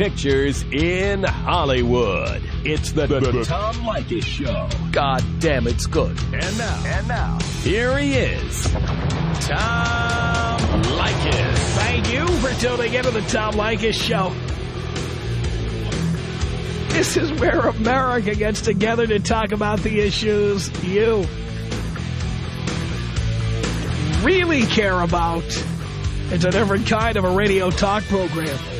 pictures in Hollywood. It's the, the, the Tom Leykis Show. God damn, it's good. And now, and now, here he is, Tom Leykis. Thank you for tuning into the Tom Leykis Show. This is where America gets together to talk about the issues you really care about. It's a different kind of a radio talk program.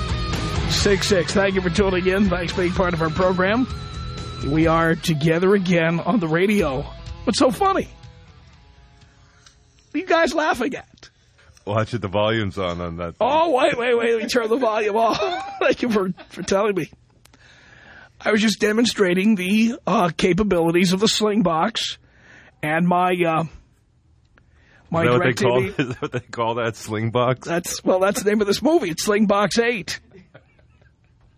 1-800-5800-866. Thank you for tuning in. Thanks for being part of our program. We are together again on the radio. What's so funny? What are you guys laughing at? Watch it, the volume's on on that. Oh, wait, wait, wait. Let me turn the volume off. Thank you for, for telling me. I was just demonstrating the uh, capabilities of the Slingbox and my uh, my is that, what they call, is that what they call that sling box? That's well, that's the name of this movie. It's Slingbox Eight.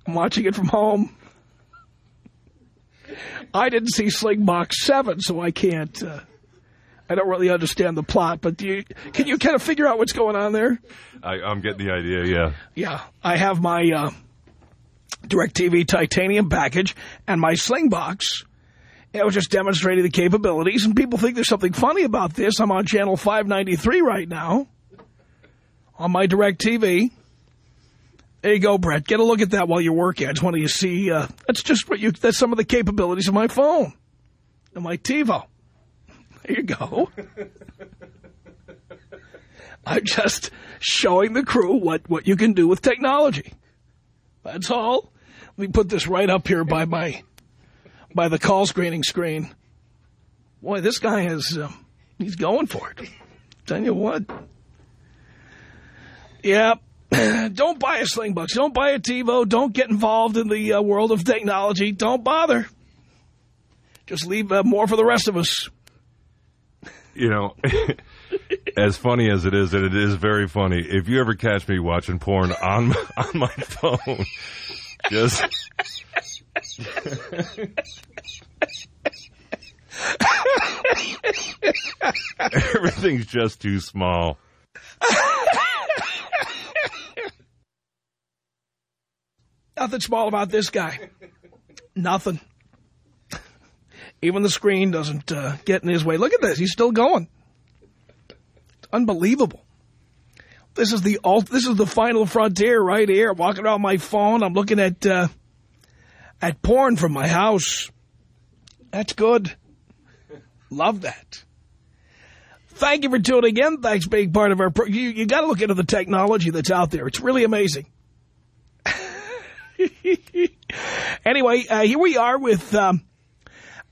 I'm watching it from home. I didn't see Slingbox Seven, so I can't. Uh, I don't really understand the plot, but do you, can you kind of figure out what's going on there? I, I'm getting the idea. Yeah. Yeah, I have my uh, DirecTV titanium package and my Slingbox. It was just demonstrating the capabilities, and people think there's something funny about this. I'm on channel 593 right now on my DirecTV. There you go, Brett. Get a look at that while you're working. I just want you to see. Uh, that's just what you. That's some of the capabilities of my phone and my TiVo. There you go. I'm just showing the crew what what you can do with technology. That's all. Let me put this right up here by my by the call screening screen. Boy, this guy has uh, he's going for it. Tell you what. Yeah. Don't buy a Slingbox. Don't buy a TiVo. Don't get involved in the uh, world of technology. Don't bother. Just leave uh, more for the rest of us. You know, as funny as it is, and it is very funny, if you ever catch me watching porn on my, on my phone, just... Everything's just too small. Nothing small about this guy. Nothing. Even the screen doesn't uh, get in his way. Look at this. He's still going. It's unbelievable. This is the alt. This is the final frontier right here. Walking around my phone. I'm looking at uh, at porn from my house. That's good. Love that. Thank you for tuning in. Thanks for being part of our... You you got to look into the technology that's out there. It's really amazing. anyway, uh, here we are with... Um,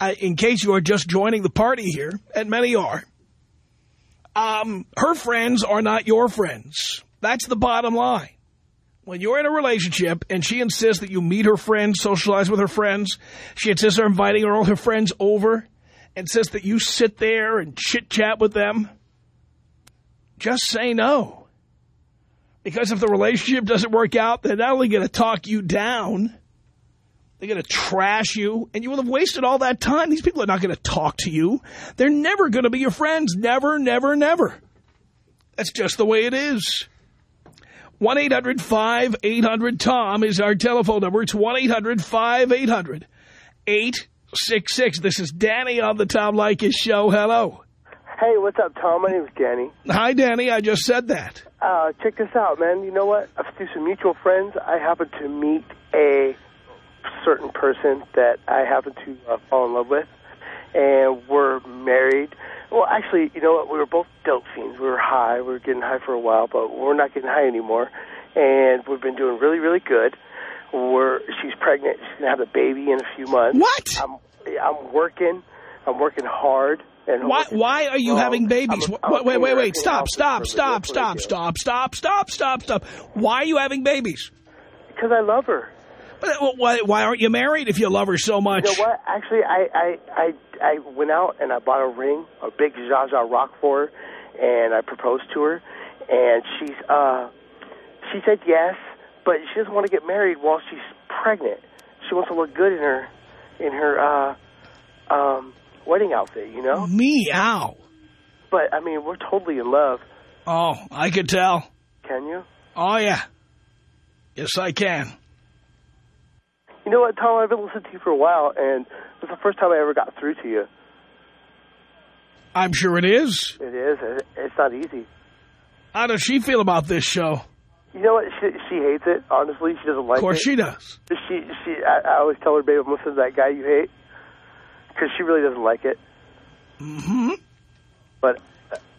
uh, in case you are just joining the party here, and many are, um, her friends are not your friends. That's the bottom line. When you're in a relationship and she insists that you meet her friends, socialize with her friends, she insists on inviting all her friends over, and insists that you sit there and chit-chat with them, just say no. Because if the relationship doesn't work out, they're not only going to talk you down, they're going to trash you, and you will have wasted all that time. These people are not going to talk to you. They're never going to be your friends. Never, never, never. That's just the way it is. 1-800-5800-TOM is our telephone number. It's 1-800-5800-866. This is Danny on the Tom Leykis Show. Hello. Hey, what's up, Tom? My name's Danny. Hi, Danny. I just said that. Uh, check this out, man. You know what? Through some mutual friends, I happened to meet a certain person that I happened to uh, fall in love with, and we're married. Well, actually, you know what? We were both dope fiends. We were high. We were getting high for a while, but we're not getting high anymore. And we've been doing really, really good. We're she's pregnant. She's gonna have a baby in a few months. What? I'm I'm working. I'm working hard. Why, why are you having babies? Wait, wait, wait, wait. Stop, stop, stop, this, what I stop, stop, stop, stop, stop, stop. Why are you having babies? Because I love her. Why, why aren't you married if you love her so much? You know what? Actually, I I I, I went out and I bought a ring, a big Zsa rock for her, and I proposed to her, and she's uh she said yes, but she doesn't want to get married while she's pregnant. She wants to look good in her in her uh um wedding outfit, you know? Meow. But I mean, we're totally in love. Oh, I could tell. Can you? Oh, yeah. Yes, I can. You know what, Tom? I've been listening to you for a while, and it's the first time I ever got through to you. I'm sure it is. It is. It's not easy. How does she feel about this show? You know what? She, she hates it. Honestly, she doesn't like it. Of course it. she does. She, she. I, I always tell her, babe, I'm listening to that guy you hate, because she really doesn't like it. Mm-hmm. But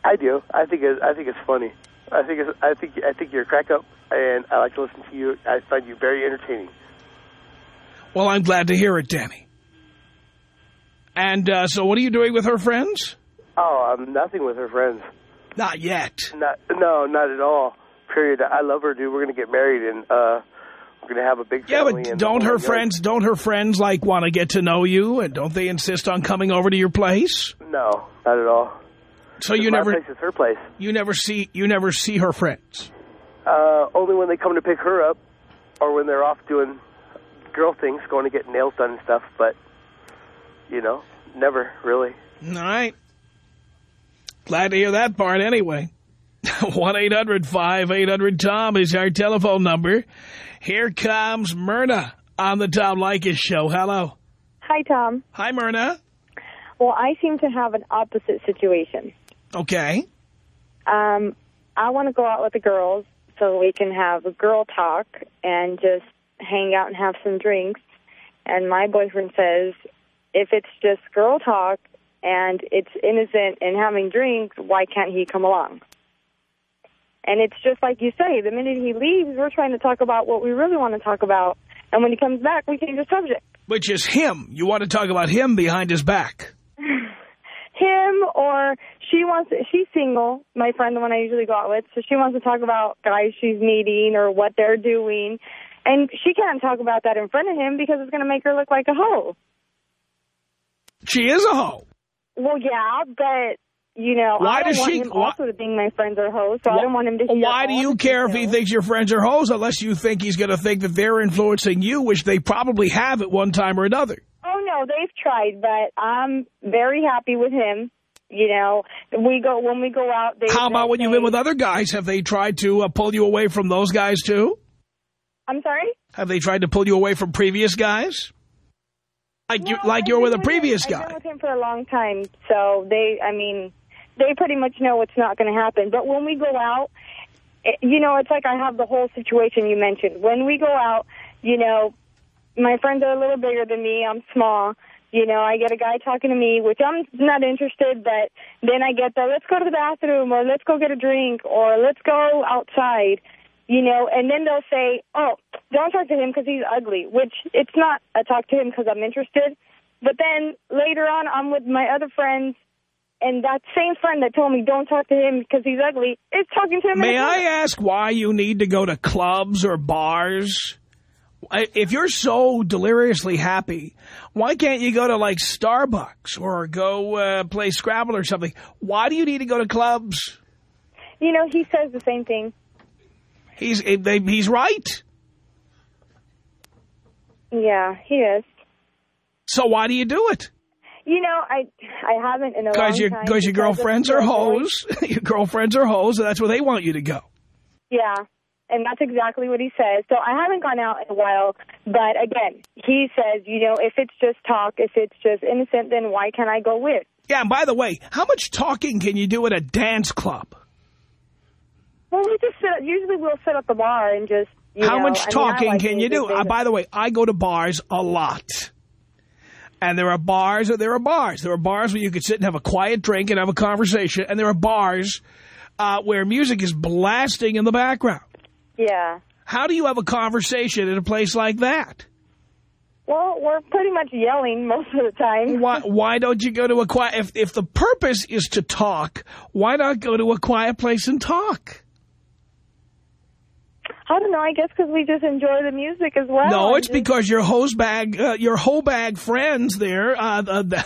I do. I think it, I think it's funny. I think it's, I think I think you're a crack up, and I like to listen to you. I find you very entertaining. Well, I'm glad to hear it, Danny. And uh, so what are you doing with her friends? Oh, I'm nothing with her friends. Not yet. Not, no, not at all. Period. I love her, dude. We're gonna get married, and uh, we're gonna have a big Yeah, but don't her friends, don't her friends, like, want to get to know you? And don't they insist on coming over to your place? No, not at all. So you never, place is her place. you never see, you never see her friends. Uh, only when they come to pick her up, or when they're off doing girl things, going to get nails done and stuff. But you know, never really. All right. Glad to hear that part anyway. 1-800-5800-TOM is our telephone number. Here comes Myrna on the Tom Leykis show. Hello. Hi, Tom. Hi, Myrna. Well, I seem to have an opposite situation. Okay. Um, I want to go out with the girls so we can have a girl talk and just hang out and have some drinks. And my boyfriend says, if it's just girl talk and it's innocent and having drinks, why can't he come along? And it's just like you say, the minute he leaves, we're trying to talk about what we really want to talk about. And when he comes back, we change the subject. Which is him. You want to talk about him behind his back. him or she wants she's single my friend the one i usually go out with so she wants to talk about guys she's meeting or what they're doing and she can't talk about that in front of him because it's going to make her look like a hoe She is a hoe. well yeah but you know Why i don't does want she- him why- also to think my friends are hoes so i don't want him to Why do you care if he thinks your friends are hoes unless you think he's going to think that they're influencing you, which they probably have at one time or another? Oh no, they've tried, but I'm very happy with him. You know, we go when we go out. They How about when you've been with other guys? Have they tried to uh, pull you away from those guys too? I'm sorry. Have they tried to pull you away from previous guys? Like you, like you're with a him- previous I've been guy. with him for a long time, so they, I mean, they pretty much know it's not going to happen. But when we go out, it, you know, it's like I have the whole situation you mentioned. When we go out, you know, my friends are a little bigger than me. I'm small. You know, I get a guy talking to me, which I'm not interested, but then I get the let's go to the bathroom or let's go get a drink or let's go outside, you know, and then they'll say, oh, don't talk to him because he's ugly, which it's not a talk to him because I'm interested. But then later on, I'm with my other friends, and that same friend that told me don't talk to him because he's ugly is talking to him. May I ask why you need to go to clubs or bars? If you're so deliriously happy, why can't you go to like Starbucks or go uh, play Scrabble or something? Why do you need to go to clubs? You know, he says the same thing. He's eh, he's right. Yeah, he is. So why do you do it? You know, I I haven't in a long your time. because your girlfriends are hoes. your girlfriends are hoes, and that's where they want you to go. Yeah, and that's exactly what he says. So I haven't gone out in a while, but again, he says, you know, if it's just talk, if it's just innocent, then why can't I go with? Yeah, and by the way, how much talking can you do at a dance club? Well, we just sit, usually we'll sit at the bar and just. You How know, much I mean, talking like can you do? Uh, by the way, I go to bars a lot. And there are bars or there are bars. There are bars where you could sit and have a quiet drink and have a conversation. And there are bars uh, where music is blasting in the background. Yeah. How do you have a conversation in a place like that? Well, we're pretty much yelling most of the time. Why, why don't you go to a quiet... If, if the purpose is to talk, why not go to a quiet place and talk? I don't know. I guess because we just enjoy the music as well. No, it's just- because your hose bag, uh, your whole bag friends there, uh, uh, the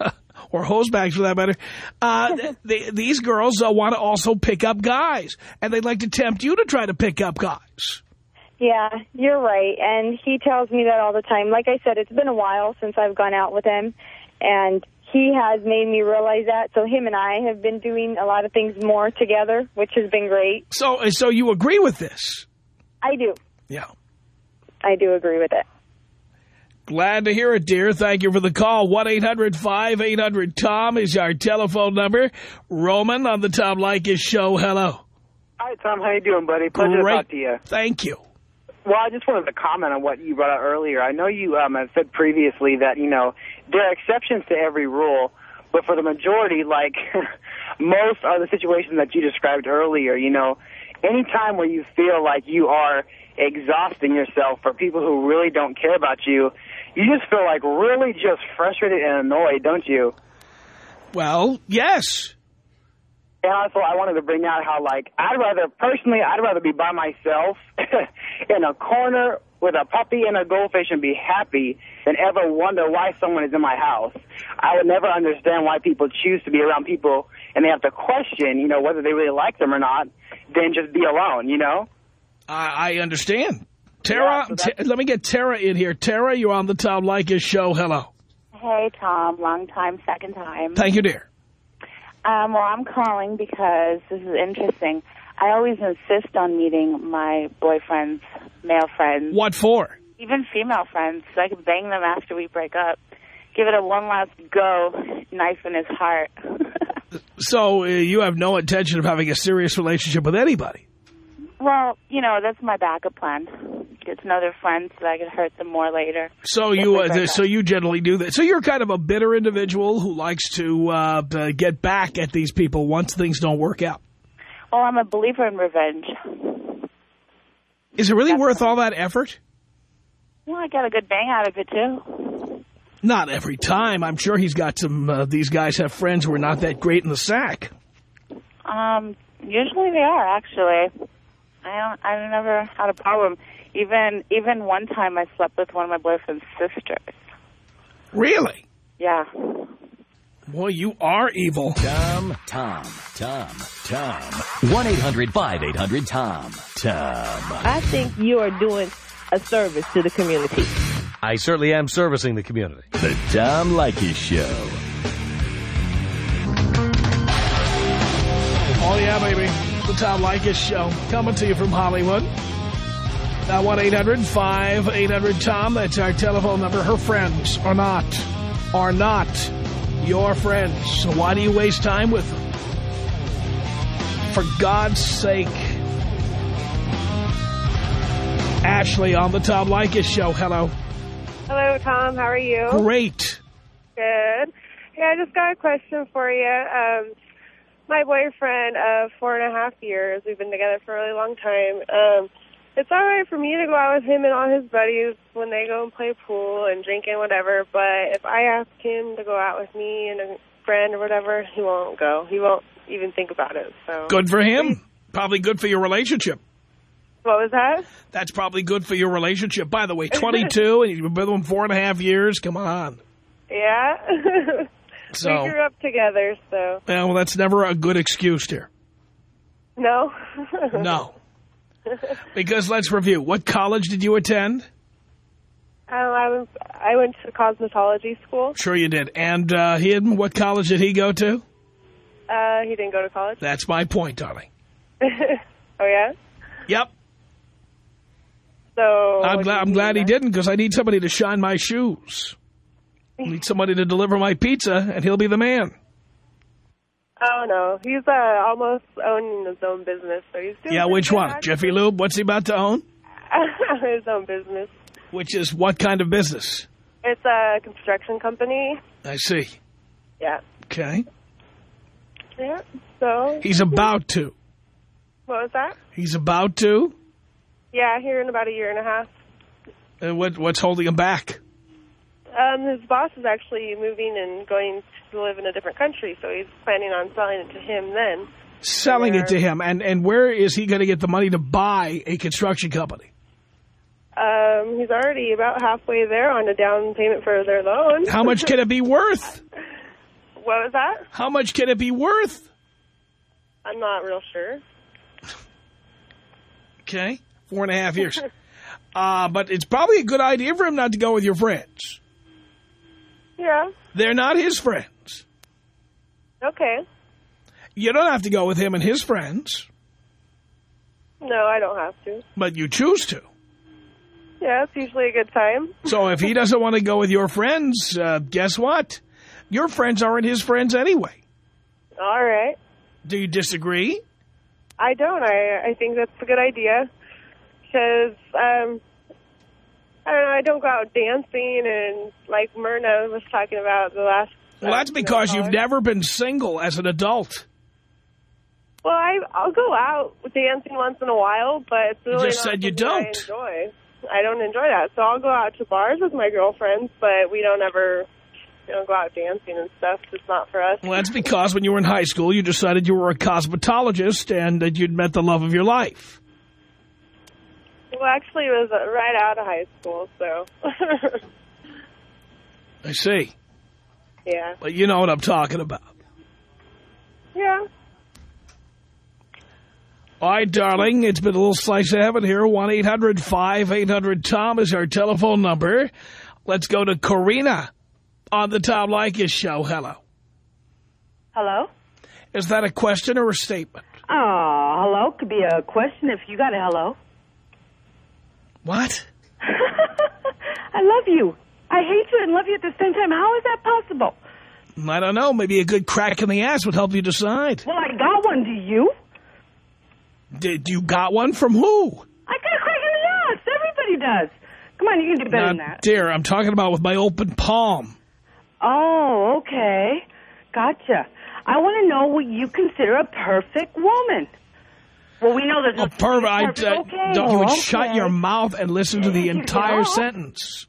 or hose bags for that matter, uh, th these girls uh, want to also pick up guys, and they'd like to tempt you to try to pick up guys. Yeah, you're right. And he tells me that all the time. Like I said, it's been a while since I've gone out with him, and he has made me realize that. So him and I have been doing a lot of things more together, which has been great. So, so you agree with this? I do. Yeah. I do agree with it. Glad to hear it, dear. Thank you for the call. 1-800-5800-TOM is our telephone number. Roman on the Tom Leykis show. Hello. Hi, Tom. How you doing, buddy? Pleasure Great. to talk to you. Thank you. Well, I just wanted to comment on what you brought out earlier. I know you um, have said previously that, you know, there are exceptions to every rule, but for the majority, like, most are the situations that you described earlier, you know. Any time where you feel like you are exhausting yourself for people who really don't care about you, you just feel like really just frustrated and annoyed, don't you? Well, yes. And also, I wanted to bring out how, like, I'd rather, personally, I'd rather be by myself in a corner with a puppy and a goldfish and be happy than ever wonder why someone is in my house. I would never understand why people choose to be around people and they have to question, you know, whether they really like them or not, than just be alone, you know? I, I understand. Tara, Yeah, so let me get Tara in here. Tara, you're on the Tom Leykis show. Hello. Hey, Tom. Long time, second time. Thank you, dear. Um, well, I'm calling because this is interesting. I always insist on meeting my boyfriend's male friends, What for? even female friends, so I can bang them after we break up. Give it a one last go, knife in his heart. So uh, you have no intention of having a serious relationship with anybody? well, you know, that's my backup plan. Get to know their friends so I can hurt them more later. So you, uh, so you generally do that. So you're kind of a bitter individual who likes to uh, uh, get back at these people once things don't work out. Well, I'm a believer in revenge. Is it really That's worth all that effort? Well, I got a good bang out of it, too. Not every time. I'm sure he's got some. Uh, these guys have friends who are not that great in the sack. Um, usually they are actually. I don't. I never had a problem. Even even one time I slept with one of my boyfriend's sisters. Really? Yeah. Boy, you are evil. Tom, Tom, Tom, Tom. 1-800-5800-TOM. Tom. I think you are doing a service to the community. I certainly am servicing the community. The Tom Leykis Show. Oh, yeah, baby. The Tom Leykis Show. Coming to you from Hollywood. Now, 1-800-5800-TOM. That's our telephone number. Her friends are not, are not your friends. So why do you waste time with them? For God's sake. Ashley on the Tom Leykis Show. Hello. Hello, Tom. How are you? Great. Good. Yeah, I just got a question for you. Um, my boyfriend of four and a half years, we've been together for a really long time. Um, it's all right for me to go out with him and all his buddies when they go and play pool and drink and whatever, but if I ask him to go out with me and a friend or whatever, he won't go. He won't even think about it. So Good for him. Probably good for your relationship. What was that? That's probably good for your relationship. By the way, 22, and you've been with him four and a half years. Come on. Yeah. So, we grew up together, so yeah, well, that's never a good excuse, dear. no. No. Because let's review. What college did you attend? Um, I was I went to cosmetology school. Sure you did. And uh, him, what college did he go to? Uh, he didn't go to college. That's my point, darling. oh yeah. Yep. So I'm glad, I'm glad he didn't because I need somebody to shine my shoes. I need somebody to deliver my pizza, and he'll be the man. Oh no, he's uh, almost owning his own business. So he's doing Yeah, which one? actually. Jiffy Lube, what's he about to own? his own business. Which is what kind of business? It's a construction company. I see. Yeah. Okay. Yeah. So He's about to. what was that? He's about to. Yeah, here in about a year and a half. And what what's holding him back? Um, his boss is actually moving and going to live in a different country, so he's planning on selling it to him then. Selling it to him. And, and where is he going to get the money to buy a construction company? Um, he's already about halfway there on a down payment for their loan. How much can it be worth? what was that? How much can it be worth? I'm not real sure. Okay. Four and a half years. uh, but it's probably a good idea for him not to go with your friends. Yeah. They're not his friends. Okay. You don't have to go with him and his friends, No, I don't have to. but you choose to. Yeah, it's usually a good time. So if he doesn't want to go with your friends, uh, guess what? Your friends aren't his friends anyway. All right. Do you disagree? I don't. I I think that's a good idea because um, I don't know. I don't go out dancing and like Myrna was talking about the last. Well, that's because you've never been single as an adult. Well, I I'll go out dancing once in a while, but it's You really just not said you don't. enjoy. I don't enjoy that, so I'll go out to bars with my girlfriends, but we don't ever, you know, go out dancing and stuff. It's not for us. Well, that's because when you were in high school, you decided you were a cosmetologist and that you'd met the love of your life. Well, actually, it was uh, right out of high school, so I see. yeah, But you know what I'm talking about. yeah. All right, darling, it's been a little slice of heaven here. 1-800-5800-TOM is our telephone number. Let's go to Karina on the Tom Leykis show. Hello. Hello? Is that a question or a statement? Oh, hello. Could be a question if you got a hello. What? I love you. I hate you and love you at the same time. How is that possible? I don't know. Maybe a good crack in the ass would help you decide. Well, I got one. Do you? Did you got one from who? I got a crack in the ass. Everybody does. Come on, you can do better Now, than that. dear, I'm talking about with my open palm. Oh, okay. Gotcha. I want to know what you consider a perfect woman. Well, we know there's no A perv, I, perfect. uh, okay. don't you would okay. shut your mouth and listen to the entire off. sentence.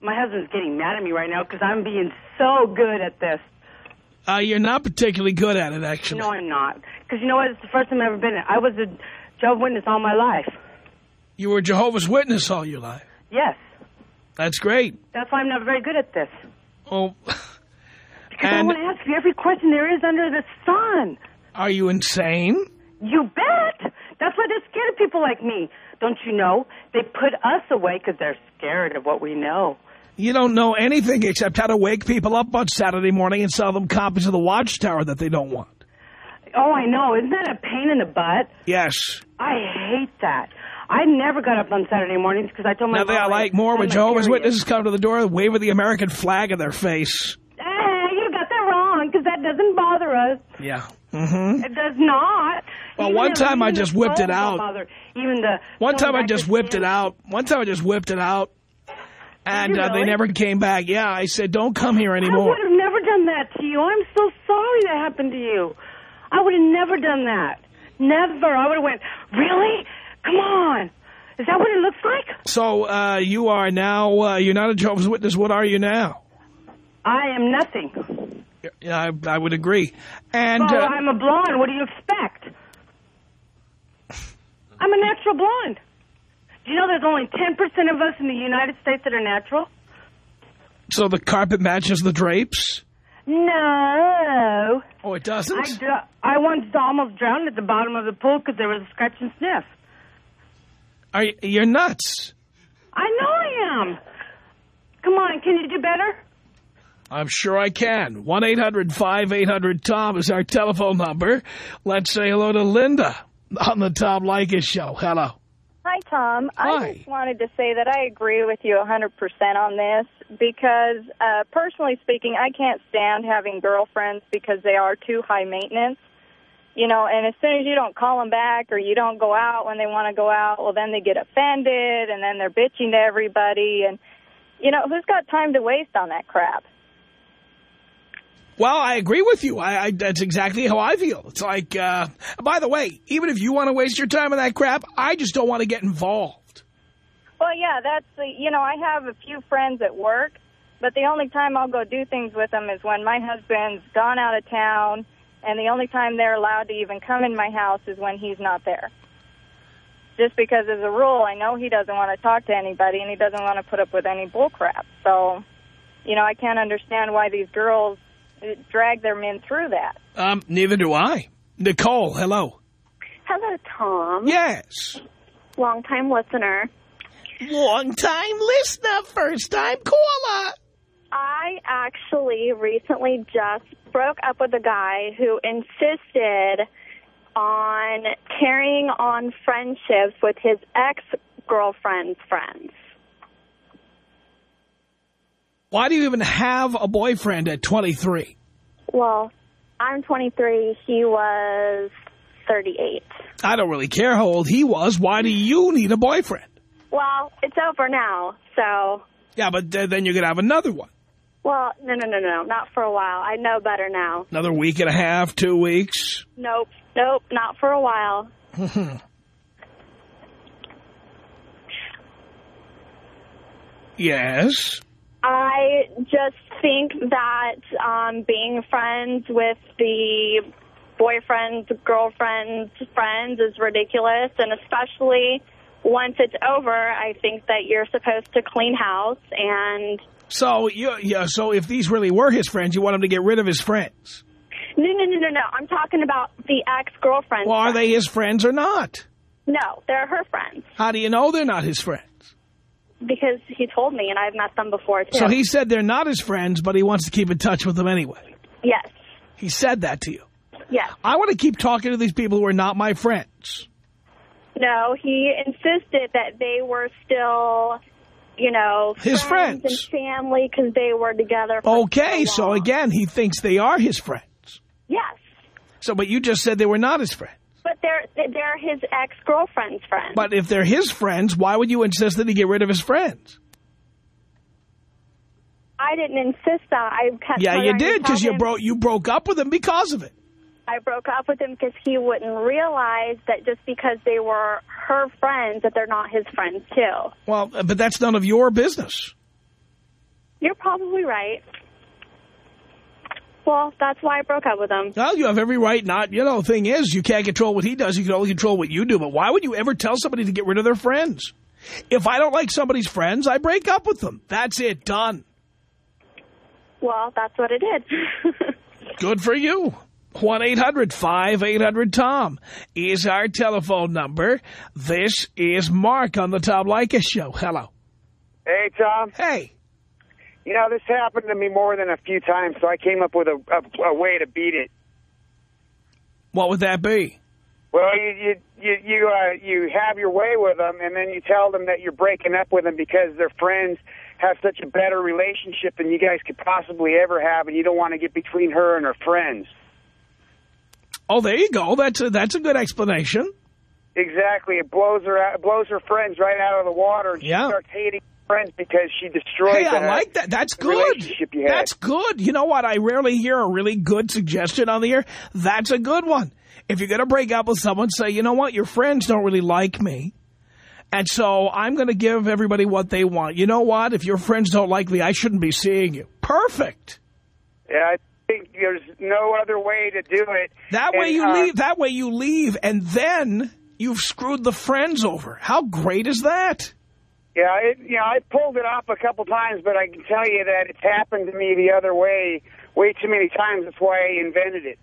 My husband's getting mad at me right now because I'm being so good at this. Uh, you're not particularly good at it, actually. No, I'm not. Because you know what? It's the first time I've ever been. I was a Jehovah's Witness all my life. You were a Jehovah's Witness all your life. Yes. That's great. That's why I'm not very good at this. Oh, Because I want to ask you every question there is under the sun. are you insane? You bet. That's why they're scared of people like me. Don't you know? They put us away because they're scared of what we know. You don't know anything except how to wake people up on Saturday morning and sell them copies of the Watchtower that they don't want. Oh, I know. Isn't that a pain in the butt? Yes. I hate that. I never got up on Saturday mornings because I told my Nothing I mom like more when Jehovah's. Witnesses come to the door waving the American flag in their face. Eh, you got that wrong because that doesn't bother us. Yeah. Mm-hmm. It does not. Well, Even one time I just whipped it out. Bother. Even the One time I just whipped sin. it out. One time I just whipped it out. And you uh, they never came back. Yeah, I said, don't come here anymore. I would have never done that to you. I'm so sorry that happened to you. I would have never done that. Never. I would have went, really? Come on. Is that what it looks like? So uh, you are now, uh, you're not a Jehovah's Witness. What are you now? I am nothing. Yeah, I, I would agree. And well, uh, I'm a blonde. What do you expect? I'm a natural blonde. Do you know there's only 10% of us in the United States that are natural? so the carpet matches the drapes? No. Oh, it doesn't? I, dr- I once almost drowned at the bottom of the pool because there was a scratch and sniff. Are you, you're nuts. I know I am. Come on, can you do better? I'm sure I can. 1-800-5800-TOM is our telephone number. Let's say hello to Linda on the Tom Leykis show. Hello. Hi, Tom. Hi. I just wanted to say that I agree with you 100% on this because, uh, personally speaking, I can't stand having girlfriends because they are too high maintenance. You know, and as soon as you don't call them back or you don't go out when they want to go out, well, then they get offended and then they're bitching to everybody. And, you know, who's got time to waste on that crap? Well, I agree with you. I, I That's exactly how I feel. It's like, uh, by the way, even if you want to waste your time on that crap, I just don't want to get involved. Well, yeah, that's the, you know, I have a few friends at work, but the only time I'll go do things with them is when my husband's gone out of town and the only time they're allowed to even come in my house is when he's not there. Just because as a rule, I know he doesn't want to talk to anybody and he doesn't want to put up with any bullcrap. So, you know, I can't understand why these girls drag their men through that. Um, neither do I. Nicole, hello. Hello, Tom. Yes. Long time listener. Long time listener, first time caller. I actually recently just broke up with a guy who insisted on carrying on friendships with his ex-girlfriend's friends. Why do you even have a boyfriend at 23? Well, I'm 23. He was 38. I don't really care how old he was. Why do you need a boyfriend? Well, it's over now, so... Yeah, but then you're going to have another one. Well, no, no, no, no, not for a while. I know better now. Another week and a half, two weeks. Nope, nope, not for a while. yes. I just think that um, being friends with the boyfriend's girlfriend's friends is ridiculous, and especially once it's over, I think that you're supposed to clean house and. So you, yeah. So if these really were his friends, you want him to get rid of his friends. No, no, no, no, no. I'm talking about the ex-girlfriend. Well, are they his friends or not? No, they're her friends. How do you know they're not his friends? Because he told me, and I've met them before, too. So he said they're not his friends, but he wants to keep in touch with them anyway. Yes. He said that to you. Yes. I want to keep talking to these people who are not my friends. No, he insisted that they were still, you know, His friends, friends. and family because they were together. For Okay, so, so again, he thinks they are his friends. Yes, So, but you just said they were not his friends. But they're they're his ex-girlfriend's friends. But if they're his friends, why would you insist that he get rid of his friends? I didn't insist that. I kept Yeah, you did, because you broke you broke up with him because of it. I broke up with him because he wouldn't realize that just because they were her friends, that they're not his friends too. Well, but that's none of your business. You're probably right. Well, that's why I broke up with him. Well, you have every right not, you know, the thing is, you can't control what he does, you can only control what you do. But why would you ever tell somebody to get rid of their friends? If I don't like somebody's friends, I break up with them. That's it, done. Well, that's what it did. Good for you. 1-800-5800-TOM is our telephone number. This is Mark on the Tom Leykis Show. Hello. Hey, Tom. Hey. You know, this happened to me more than a few times, so I came up with a, a, a way to beat it. What would that be? Well, you you you you, uh, you have your way with them, and then you tell them that you're breaking up with them because their friends have such a better relationship than you guys could possibly ever have, and you don't want to get between her and her friends. Oh, there you go. That's a, that's a good explanation. Exactly, it blows her out, it blows her friends right out of the water, and Yeah. she starts hating friends because she destroyed. Hey, I the- like that. That's good. Relationship you had. That's good. You know what? I rarely hear a really good suggestion on the air. That's a good one. If you're going to break up with someone, say, you know what? Your friends don't really like me. And so I'm going to give everybody what they want. You know what? If your friends don't like me, I shouldn't be seeing you. Perfect. Yeah, I think there's no other way to do it. That way you uh, leave. That way you leave, and then you've screwed the friends over. How great is that? Yeah, it, you know, I pulled it off a couple times, but I can tell you that it's happened to me the other way way too many times. That's why I invented it.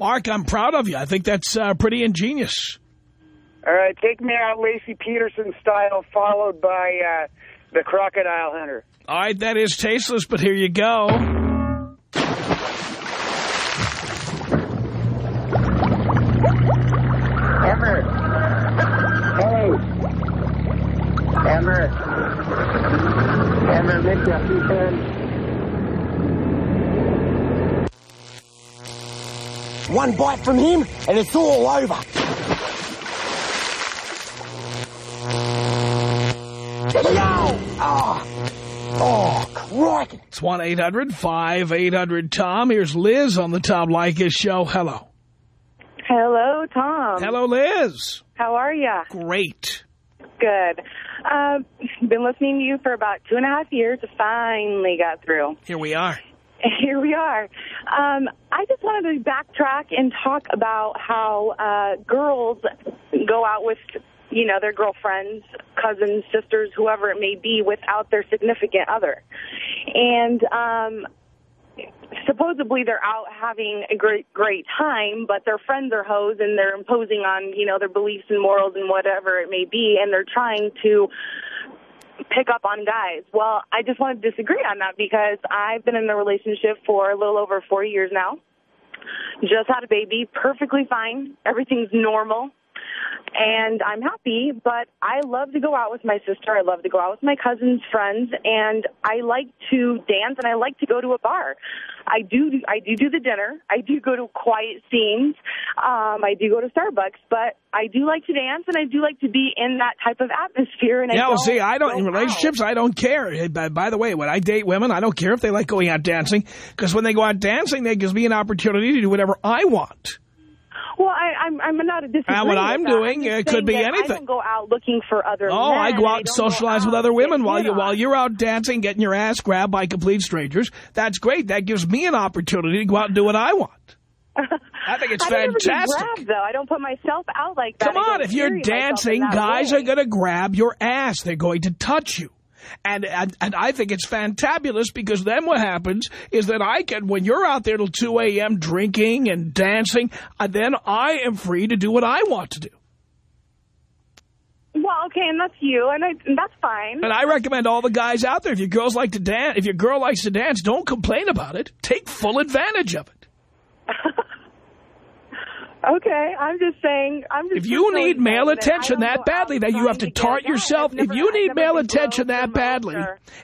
Mark, I'm proud of you. I think that's uh, pretty ingenious. All right, take me out Laci Peterson style, followed by uh, the Crocodile Hunter. All right, that is tasteless, but here you go. Emmer. Emmer. Emmer, lift your feet in. One bite from him, and it's all over. Yo! Oh, oh crikey. It's 1-800-5800-TOM. Here's Liz on the Tom Leykis Show. Hello. Hello, Tom. Hello, Liz. How are you? Great. Good. Uh, been listening to you for about two and a half years. Finally got through. Here we are. Here we are. Um, I just wanted to backtrack and talk about how uh, girls go out with, you know, their girlfriends, cousins, sisters, whoever it may be, without their significant other. And um, supposedly they're out having a great, great time, but their friends are hoes and they're imposing on, you know, their beliefs and morals and whatever it may be, and they're trying to pick up on guys. Well, I just want to disagree on that because I've been in a relationship for a little over four years now. Just had a baby, perfectly fine. Everything's normal. And I'm happy, but I love to go out with my sister. I love to go out with my cousin's friends, and I like to dance and I like to go to a bar. I do I do do the dinner. I do go to quiet scenes. Um, I do go to Starbucks, but I do like to dance and I do like to be in that type of atmosphere. And I Yeah, well, don't see, I don't, in relationships, I don't care. By, by the way, when I date women, I don't care if they like going out dancing, because when they go out dancing, that gives me an opportunity to do whatever I want. Well, I, I'm I'm not a disagreeing And what I'm doing, I'm uh, just could be that I anything. don't go out looking for other Oh, men. I go out and don't go socialize with other women while you on. while you're out dancing, getting your ass grabbed by complete strangers. That's great. That gives me an opportunity to go out and do what I want. I think it's I don't ever get fantastic. grabbed, though. I don't put myself out like that. Come on, if you're carry myself in dancing, guys way. are going to grab your ass. They're going to touch you. And, and and I think it's fantabulous because then what happens is that I can, when you're out there till 2 a.m. drinking and dancing, uh, then I am free to do what I want to do. Well, okay, and that's you, and, I, and that's fine. And I recommend all the guys out there, if your girls like to dance, if your girl likes to dance, don't complain about it. Take full advantage of it. Okay, I'm just saying. I'm just. If you need male saying that I attention that badly, that you have to tart yourself. If you need male attention that badly,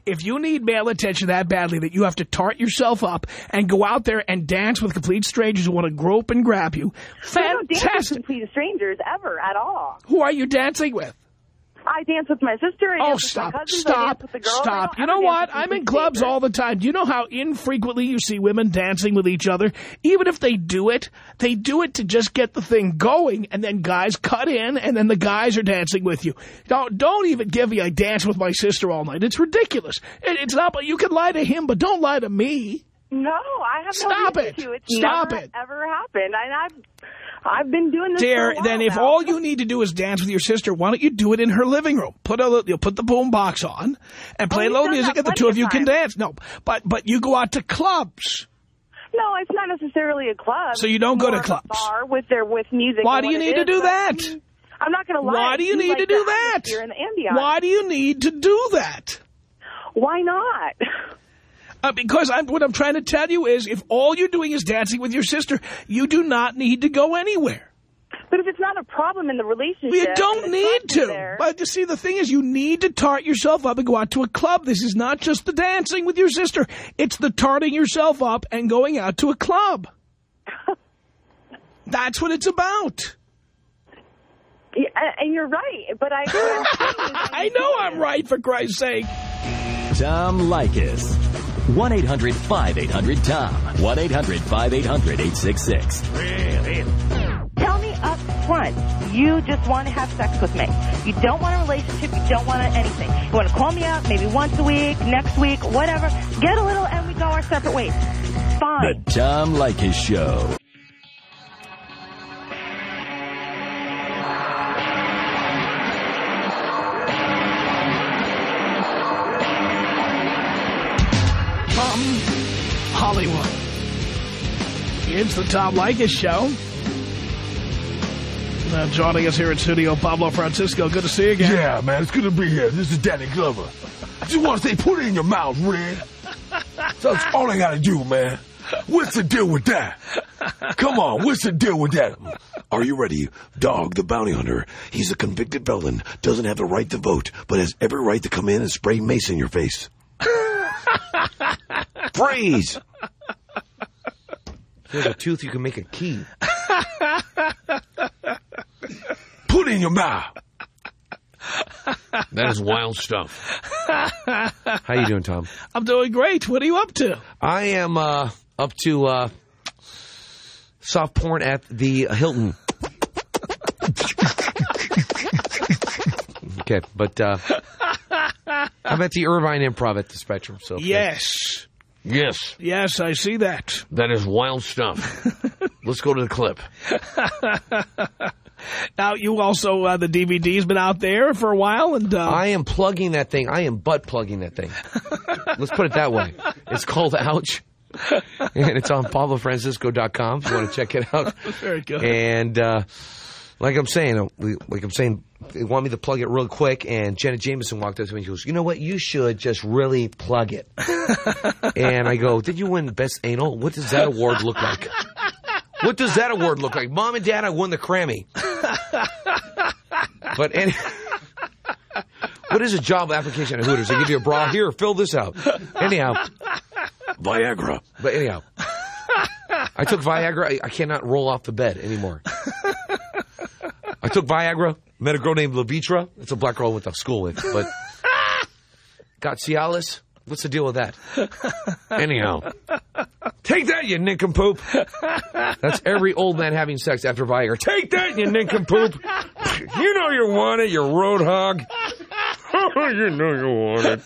if you need male attention that badly, that you have to tart yourself up and go out there and dance with complete strangers who want to grope and grab you, I don't dance with fantastic. complete strangers ever at all. Who are you dancing with? I dance with my sister. I Oh, stop, cousins, stop, dance with the stop. You know what? I'm in clubs all the time. Do you know how infrequently you see women dancing with each other? Even if they do it, they do it to just get the thing going, and then guys cut in, and then the guys are dancing with you. Don't, don't even give me, I dance with my sister all night. It's ridiculous. It, it's not, but you can lie to him, but don't lie to me. No, I have Stop no it. reason to. It's Stop never, it. ever happened. And I've, I've been doing this Dear, for a while then if now. all you need to do is dance with your sister, why don't you do it in her living room? Put a you'll put the boom box on and play Oh, low music, and the two of you can dance. No, but but you go out to clubs. No, it's not necessarily a club. So you don't go to clubs. bar with their with music. Why do you need it to do that? I'm- I'm not going to lie. Why do you need like to do that? atmosphere And the ambiance. Why do you need to do that? Why not? Uh, because I'm, what I'm trying to tell you is if all you're doing is dancing with your sister, you do not need to go anywhere. But if it's not a problem in the relationship, You don't need to. there- But you see, the thing is, you need to tart yourself up and go out to a club. This is not just the dancing with your sister. It's the tarting yourself up and going out to a club. That's what it's about. Yeah, and you're right, but I. I know I'm right, for Christ's sake. Tom Leykis. 1-800-5800-TOM. 1-800-5800-866. Tell me up front, you just want to have sex with me. You don't want a relationship. You don't want anything. You want to call me up maybe once a week, next week, whatever. Get a little and we go our separate ways. Fine. The Tom Leykis Show. It's the Tom Leykis Show. Uh, joining us here in studio, Pablo Francisco. Good to see you again. Yeah, man, it's good to be here. This is Danny Glover. I just want to say, put it in your mouth, Red. So that's all I got to do, man. What's the deal with that? Come on, what's the deal with that? Are you ready? Dog, the bounty hunter. He's a convicted felon, doesn't have the right to vote, but has every right to come in and spray mace in your face. Freeze! If you have a tooth, you can make a key. Put it in your mouth. That is wild stuff. How you doing, Tom? I'm doing great. What are you up to? I am uh, up to uh, soft porn at the Hilton. okay, but uh, I'm at the Irvine Improv at the Spectrum. So Yes. Yes. Yes, I see that. That is wild stuff. Let's go to the clip. Now, you also, uh, the DVD's been out there for a while, and uh, I am plugging that thing. I am butt plugging that thing. Let's put it that way. It's called Ouch. and it's on PabloFrancisco.com if you want to check it out. Very good. And uh, like I'm saying, uh, like I'm saying, they want me to plug it real quick. And Jenna Jameson walked up to me and she goes, "You know what? You should just really plug it." and I go, "Did you win the best anal? What does that award look like? What does that award look like? Mom and Dad, I won the Grammy." but any, what is a job application at Hooters? They give you a bra here, fill this out. Anyhow, Viagra. but anyhow, I took Viagra. I, I cannot roll off the bed anymore. I took Viagra. Met a girl named Levitra. It's a black girl I went to school with, but got Cialis. What's the deal with that? Anyhow, take that, you nincompoop. That's every old man having sex after Viagra. Take that, you nincompoop. You know you want it, you road hog. Oh, you know you want it.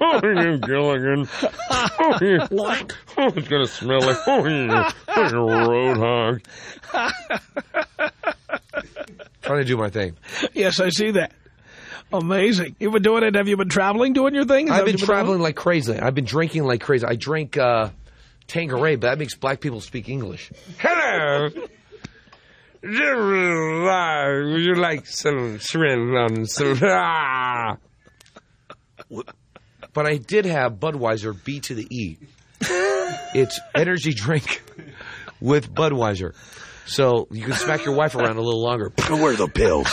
Oh, you Gilligan. Oh, you, what? Oh, it's gonna smell like oh, you, oh, you road hog. Trying to do my thing. yes, I see that. Amazing. You've been doing it. Have you been traveling doing your thing? Is I've what been you've doing? traveling like crazy. I've been drinking like crazy. I drink uh, Tanqueray, but that makes black people speak English. Hello. Would you like some shrimp on some? Ah. But I did have Budweiser B to the E. It's energy drink with Budweiser. So you can smack your wife around a little longer. Where are the pills?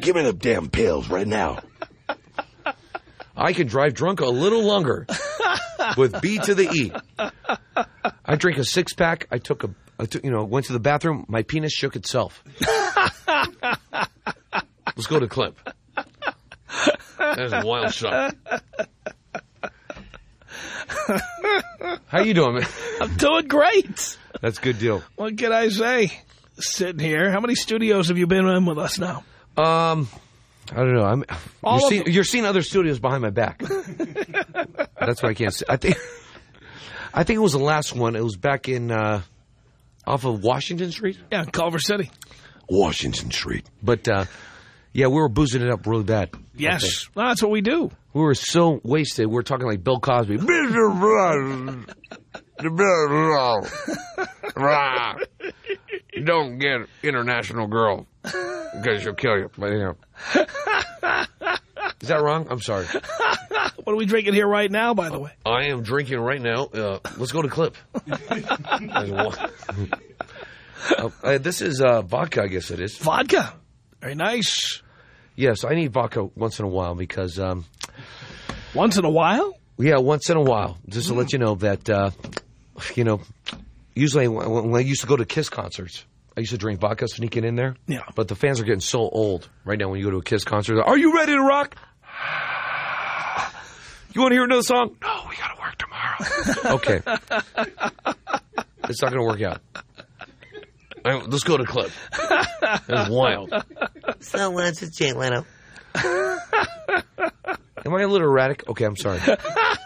Give me the damn pills right now. I can drive drunk a little longer with B to the E. I drink a six pack. I took a, I took, you know, went to the bathroom. My penis shook itself. Let's go to clip. That's a wild shot. How you doing, man? I'm doing great. That's a good deal. What can I say? Sitting here. How many studios have you been in with us now? Um, I don't know. I'm. All You're of seeing, you're seeing other studios behind my back. That's why I can't. See. I think. I think it was the last one. It was back in uh, off of Washington Street. Yeah, Culver City. Washington Street. But uh, yeah, we were boozing it up really bad. Yes, well, that's what we do. We were so wasted. We were talking like Bill Cosby. Don't get international girl because she'll kill you. But, you know. Is that wrong? I'm sorry. What are we drinking here right now, by the way? I am drinking right now. Uh, let's go to clip. Uh, this is uh, vodka, I guess it is. Vodka. Very nice. Yes, I need vodka once in a while because. Um, once in a while? Yeah, once in a while. Just to let you know that, uh, you know, usually when, when I used to go to Kiss concerts, I used to drink vodka, sneak it in there. Yeah. But the fans are getting so old right now when you go to a Kiss concert. they're, you ready to rock? You want to hear another song? No, we got to work tomorrow. okay. It's not going to work out. All right, let's go to club. That's wild. So what's it, Jay Leno? Am I a little erratic? Okay, I'm sorry.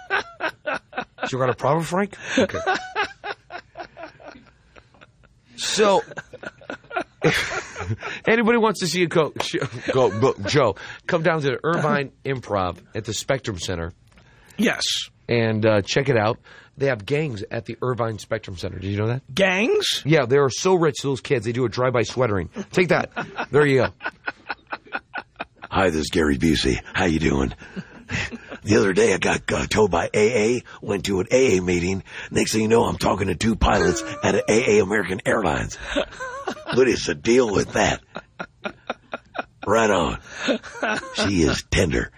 you got a problem, Frank? Okay. So, if anybody wants to see a go, go, go, Joe, come down to the Irvine Improv at the Spectrum Center Yes. and uh, check it out. They have gangs at the Irvine Spectrum Center. Did you know that? Gangs? Yeah, they are so rich, those kids. They do a drive-by sweatering. Take that. There you go. Hi, this is Gary Busey. How you doing? The other day I got uh, told by AA, went to an AA meeting. Next thing you know, I'm talking to two pilots at an AA American Airlines. What is the deal with that? Right on. She is tender.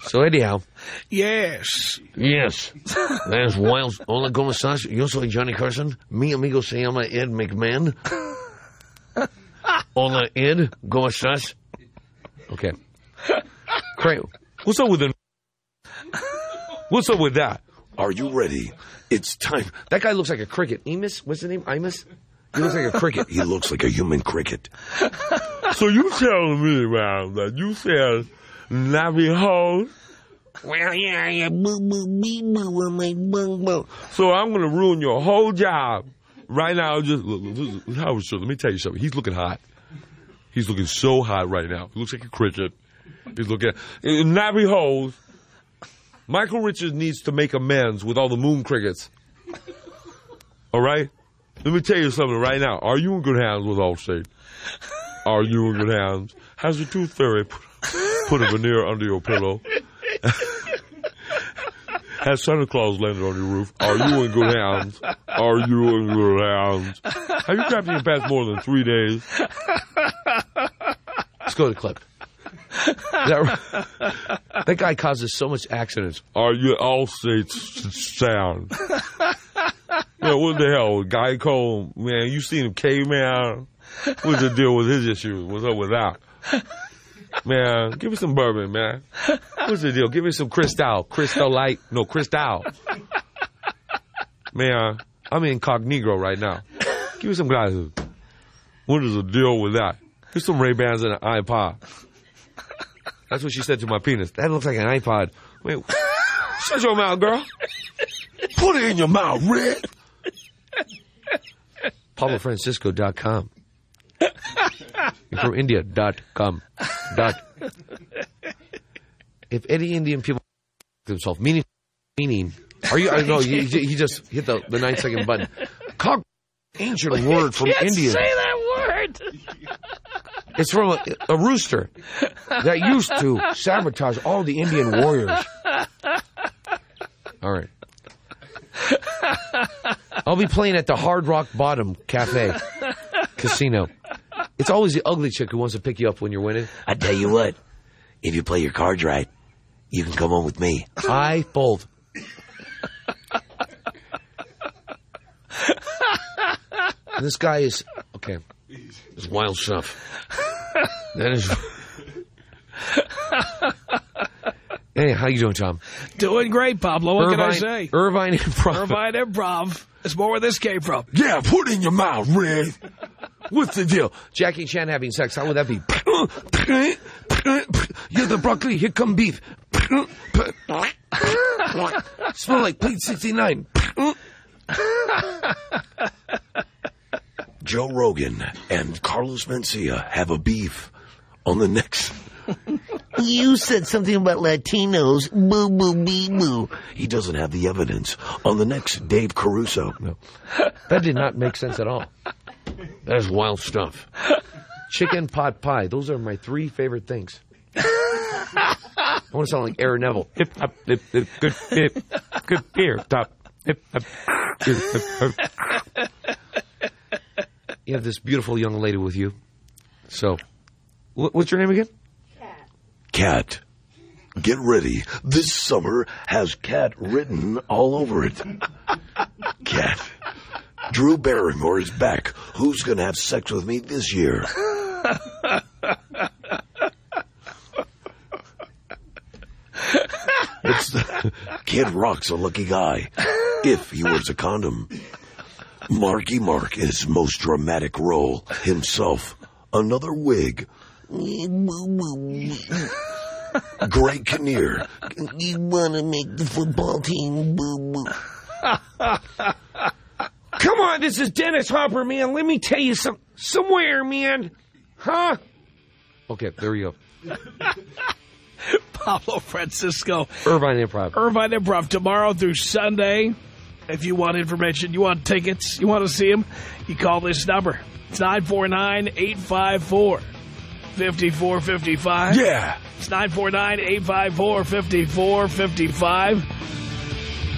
So anyhow, Yes. Yes. That's wild. Hola, ¿cómo estás? Yo soy Johnny Carson. Mi amigo se llama Ed McMahon. Hola, Ed. ¿Cómo estás? Okay. Cray, what's up with the... What's up with that? Are you ready? It's time. That guy looks like a cricket. Emus? What's his name? Imus? He looks like a cricket. He looks like a human cricket. So you telling me, man, that you said Navy Hose Well, yeah, yeah, boo, boo, bee, boo, on my bung, boo. So I'm going to ruin your whole job. Right now, just look, look, look, Howard Stern, let me tell you something. He's looking hot. He's looking so hot right now. He looks like a cricket. He's looking at in nappy holes. Michael Richards needs to make amends with all the moon crickets. All right? Let me tell you something right now. Are you in good hands with Allstate? Are you in good hands? Has the tooth fairy put, put a veneer under your pillow? Has Santa Claus landed on your roof? Are you in good hands? Are you in good hands? Have you crapped in your pants more than three days? Let's go to the clip. That, guy causes so much accidents. Are you all states sound? Yeah, what the hell? Geico, man, you seen him caveman? What's the deal with his issues? What's up with that? Man, give me some bourbon, man. What's the deal? Give me some Cristal. Crystal Light. No, Cristal. Man, I'm incognito right now. Give me some glasses. What is the deal with that? Here's some Ray-Bans and an iPod. That's what she said to my penis. That looks like an iPod. Wait, shut your mouth, girl. Put it in your mouth, Red. PabloFrancisco.com. From India. Dot com. Dot. If any Indian people themselves, meaning, meaning, are you? I know he, he just hit the, the nine second button. Cock, ancient word from India. say that word. It's from a, a rooster that used to sabotage all the Indian warriors. All right. I'll be playing at the Hard Rock Bottom Cafe Casino. It's always the ugly chick who wants to pick you up when you're winning. I tell you what, if you play your cards right, you can come home with me. I fold. this guy is okay. It's wild stuff. That is. hey, how you doing, Tom? Doing great, Pablo. What can I say? Irvine Improv. Irvine Improv. That's more where this came from. Yeah, put it in your mouth, Red. What's the deal? Jackie Chan having sex. How would that be? You're the broccoli. Here come beef. Smell like plate 69. Joe Rogan and Carlos Mencia have a beef on the next. You said something about Latinos. Boo, boo, bee, boo. He doesn't have the evidence on the next Dave Caruso. No. That did not make sense at all. That is wild stuff. Chicken pot pie. Those are my three favorite things. I want to sound like Aaron Neville. Hip, hop, hip, hip, good, hip, good beer, top. Hip, hop, hip, hip, hip. You have this beautiful young lady with you. So, wh- what's your name again? Cat. Cat. Get ready. This summer has cat written all over it. Cat. Drew Barrymore is back. Who's going to have sex with me this year? It's the, Kid Rock's a lucky guy if he wears a condom. Marky Mark in his most dramatic role himself. Another wig. Greg Kinnear. You want to make the football team. Boo, boo. Come on, this is Dennis Hopper, man. Let me tell you some somewhere, man. Huh? Okay, there you go. Pablo Francisco. Irvine Improv. Irvine Improv tomorrow through Sunday. If you want information, you want tickets, you want to see him, you call this number. It's 949-854-5455. Yeah. It's 949-854-5455.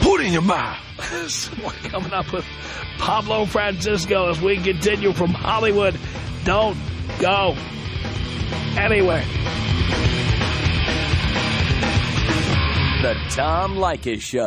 Put in your mouth. We're coming up with Pablo Francisco as we continue from Hollywood. Don't go anywhere. The Tom Leykis Show.